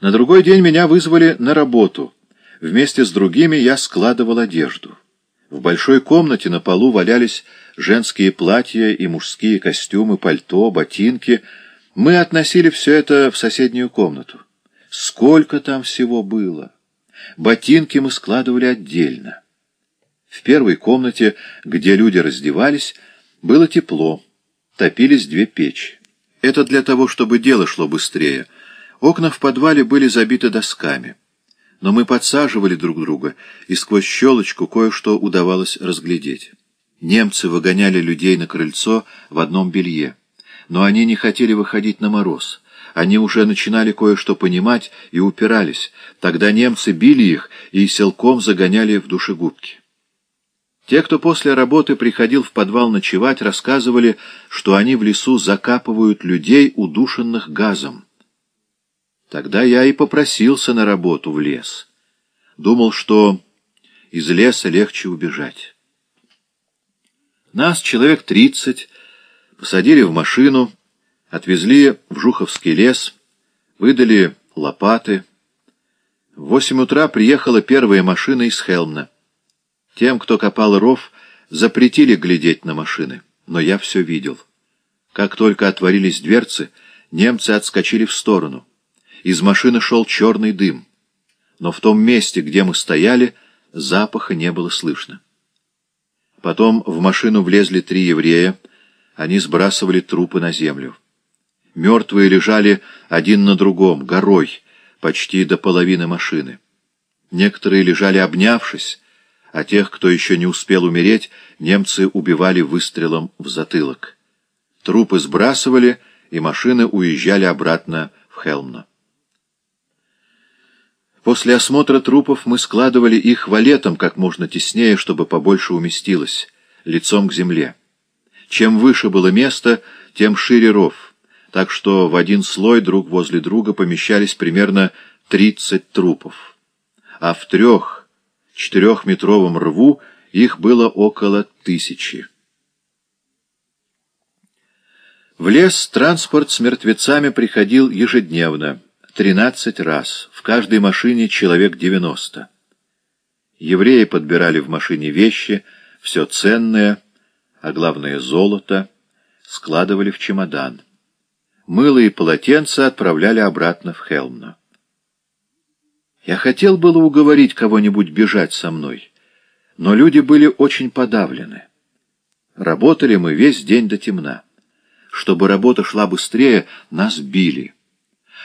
На другой день меня вызвали на работу. Вместе с другими я складывал одежду. В большой комнате на полу валялись женские платья и мужские костюмы, пальто, ботинки. Мы относили все это в соседнюю комнату. Сколько там всего было! Ботинки мы складывали отдельно. В первой комнате, где люди раздевались, было тепло, топились две печи. Это для того, чтобы дело шло быстрее. Окна в подвале были забиты досками. Но мы подсаживали друг друга, и сквозь щелочку кое-что удавалось разглядеть. Немцы выгоняли людей на крыльцо в одном белье. Но они не хотели выходить на мороз. Они уже начинали кое-что понимать и упирались. Тогда немцы били их и селком загоняли в душегубки. Те, кто после работы приходил в подвал ночевать, рассказывали, что они в лесу закапывают людей, удушенных газом. Тогда я и попросился на работу в лес. Думал, что из леса легче убежать. Нас, человек тридцать, посадили в машину, отвезли в Жуховский лес, выдали лопаты. В восемь утра приехала первая машина из Хелмна. Тем, кто копал ров, запретили глядеть на машины, но я все видел. Как только отворились дверцы, немцы отскочили в сторону. Из машины шел черный дым, но в том месте, где мы стояли, запаха не было слышно. Потом в машину влезли три еврея, они сбрасывали трупы на землю. Мертвые лежали один на другом, горой, почти до половины машины. Некоторые лежали обнявшись, а тех, кто еще не успел умереть, немцы убивали выстрелом в затылок. Трупы сбрасывали, и машины уезжали обратно в Хелмно. После осмотра трупов мы складывали их валетом как можно теснее, чтобы побольше уместилось, лицом к земле. Чем выше было место, тем шире ров, так что в один слой друг возле друга помещались примерно 30 трупов. А в трех четырехметровом рву их было около тысячи. В лес транспорт с мертвецами приходил ежедневно, тринадцать раз, в каждой машине человек девяносто. Евреи подбирали в машине вещи, все ценное, а главное золото, складывали в чемодан. Мыло и полотенца отправляли обратно в Хелмно. Я хотел было уговорить кого-нибудь бежать со мной, но люди были очень подавлены. Работали мы весь день до темна. Чтобы работа шла быстрее, нас били.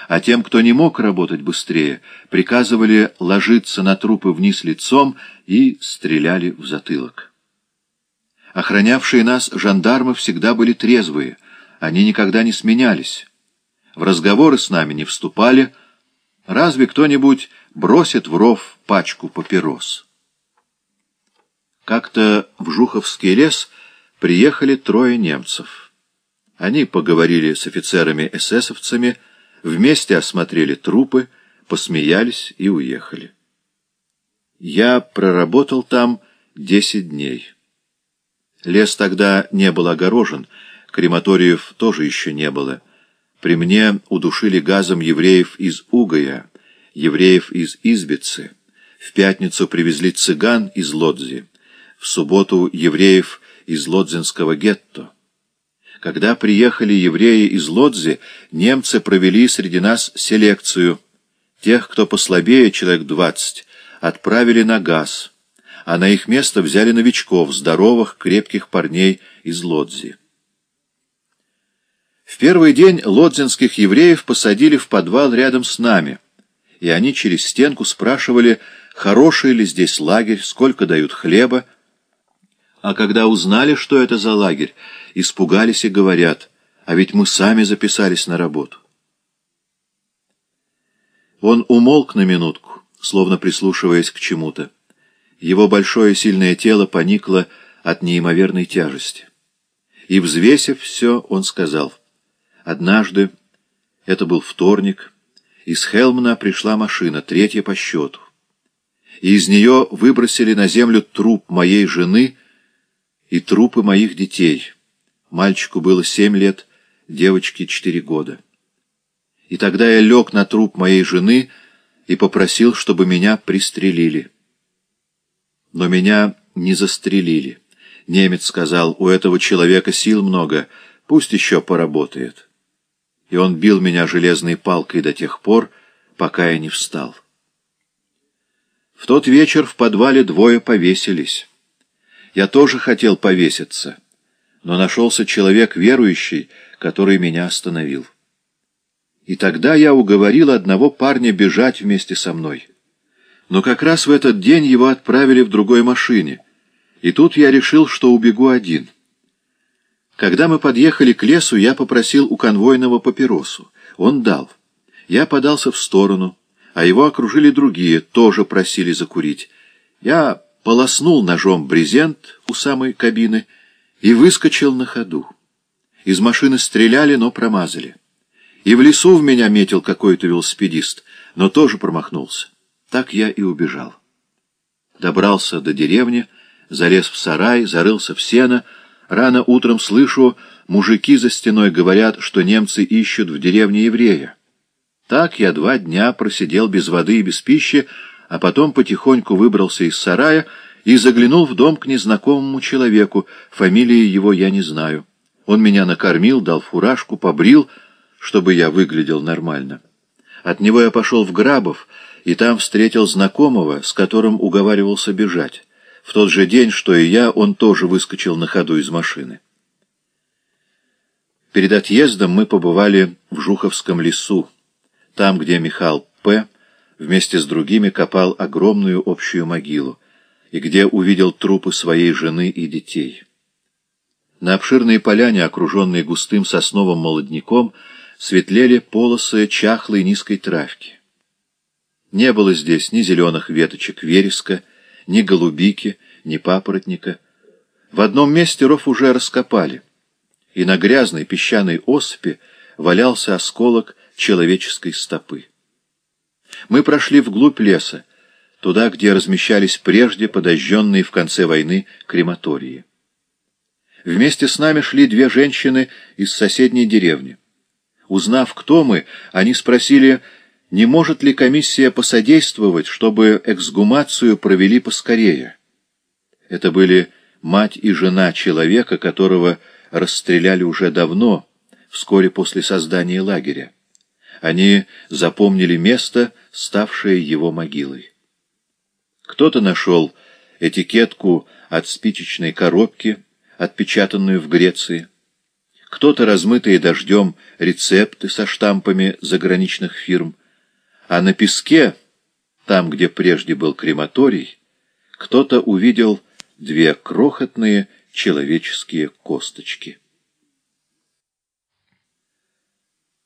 А тем, кто не мог работать быстрее, приказывали ложиться на трупы вниз лицом и стреляли в затылок. Охранявшие нас жандармы всегда были трезвые, они никогда не сменялись. В разговоры с нами не вступали, разве кто-нибудь бросит в ров пачку папирос. Как-то в Жуховский лес приехали трое немцев. Они поговорили с офицерами-эсэсовцами, вместе осмотрели трупы, посмеялись и уехали. Я проработал там десять дней. Лес тогда не был огорожен, крематориев тоже еще не было. При мне удушили газом евреев из Угая, евреев из Избицы, в пятницу привезли цыган из Лодзи, в субботу евреев из Лодзинского гетто. Когда приехали евреи из Лодзи, немцы провели среди нас селекцию. Тех, кто послабее, человек двадцать, отправили на газ, а на их место взяли новичков, здоровых, крепких парней из Лодзи. В первый день лодзинских евреев посадили в подвал рядом с нами — и они через стенку спрашивали, хороший ли здесь лагерь, сколько дают хлеба. А когда узнали, что это за лагерь, испугались и говорят, а ведь мы сами записались на работу. Он умолк на минутку, словно прислушиваясь к чему-то. Его большое сильное тело поникло от неимоверной тяжести. И, взвесив все, он сказал, «Однажды, это был вторник, из Хелмна пришла машина, третья по счету. И из нее выбросили на землю труп моей жены и трупы моих детей. Мальчику было семь лет, девочке четыре года. И тогда я лег на труп моей жены и попросил, чтобы меня пристрелили. Но меня не застрелили. Немец сказал, у этого человека сил много, пусть еще поработает. И он бил меня железной палкой до тех пор, пока я не встал. В тот вечер в подвале двое повесились. Я тоже хотел повеситься, но нашелся человек верующий, который меня остановил. И тогда я уговорил одного парня бежать вместе со мной. Но как раз в этот день его отправили в другой машине, и тут я решил, что убегу один. Когда мы подъехали к лесу, я попросил у конвойного папиросу. Он дал. Я подался в сторону, а его окружили другие, тоже просили закурить. Я полоснул ножом брезент у самой кабины и выскочил на ходу. Из машины стреляли, но промазали. И в лесу в меня метил какой-то велосипедист, но тоже промахнулся. Так я и убежал. Добрался до деревни, залез в сарай, зарылся в сено. Рано утром слышу, мужики за стеной говорят, что немцы ищут в деревне еврея. Так я два дня просидел без воды и без пищи, а потом потихоньку выбрался из сарая и заглянул в дом к незнакомому человеку, фамилии его я не знаю. Он меня накормил, дал фуражку, побрил, чтобы я выглядел нормально. От него я пошел в Грабов, и там встретил знакомого, с которым уговаривался бежать. В тот же день, что и я, он тоже выскочил на ходу из машины. Перед отъездом мы побывали в Жуховском лесу, там, где Михаил П. вместе с другими копал огромную общую могилу, и где увидел трупы своей жены и детей. На обширной поляне, окруженной густым сосновым молодняком, светлели полосы чахлой низкой травки. Не было здесь ни зеленых веточек вереска, ни голубики, ни папоротника. В одном месте ров уже раскопали, и на грязной песчаной осыпи валялся осколок человеческой стопы. Мы прошли вглубь леса, туда, где размещались прежде подожженные в конце войны крематории. Вместе с нами шли две женщины из соседней деревни. Узнав, кто мы, они спросили, не может ли комиссия посодействовать, чтобы эксгумацию провели поскорее. Это были мать и жена человека, которого расстреляли уже давно, вскоре после создания лагеря. Они запомнили место, ставшее его могилой. Кто-то нашел этикетку от спичечной коробки, отпечатанную в Греции, кто-то размытые дождем рецепты со штампами заграничных фирм, а на песке, там, где прежде был крематорий, кто-то увидел две крохотные человеческие косточки.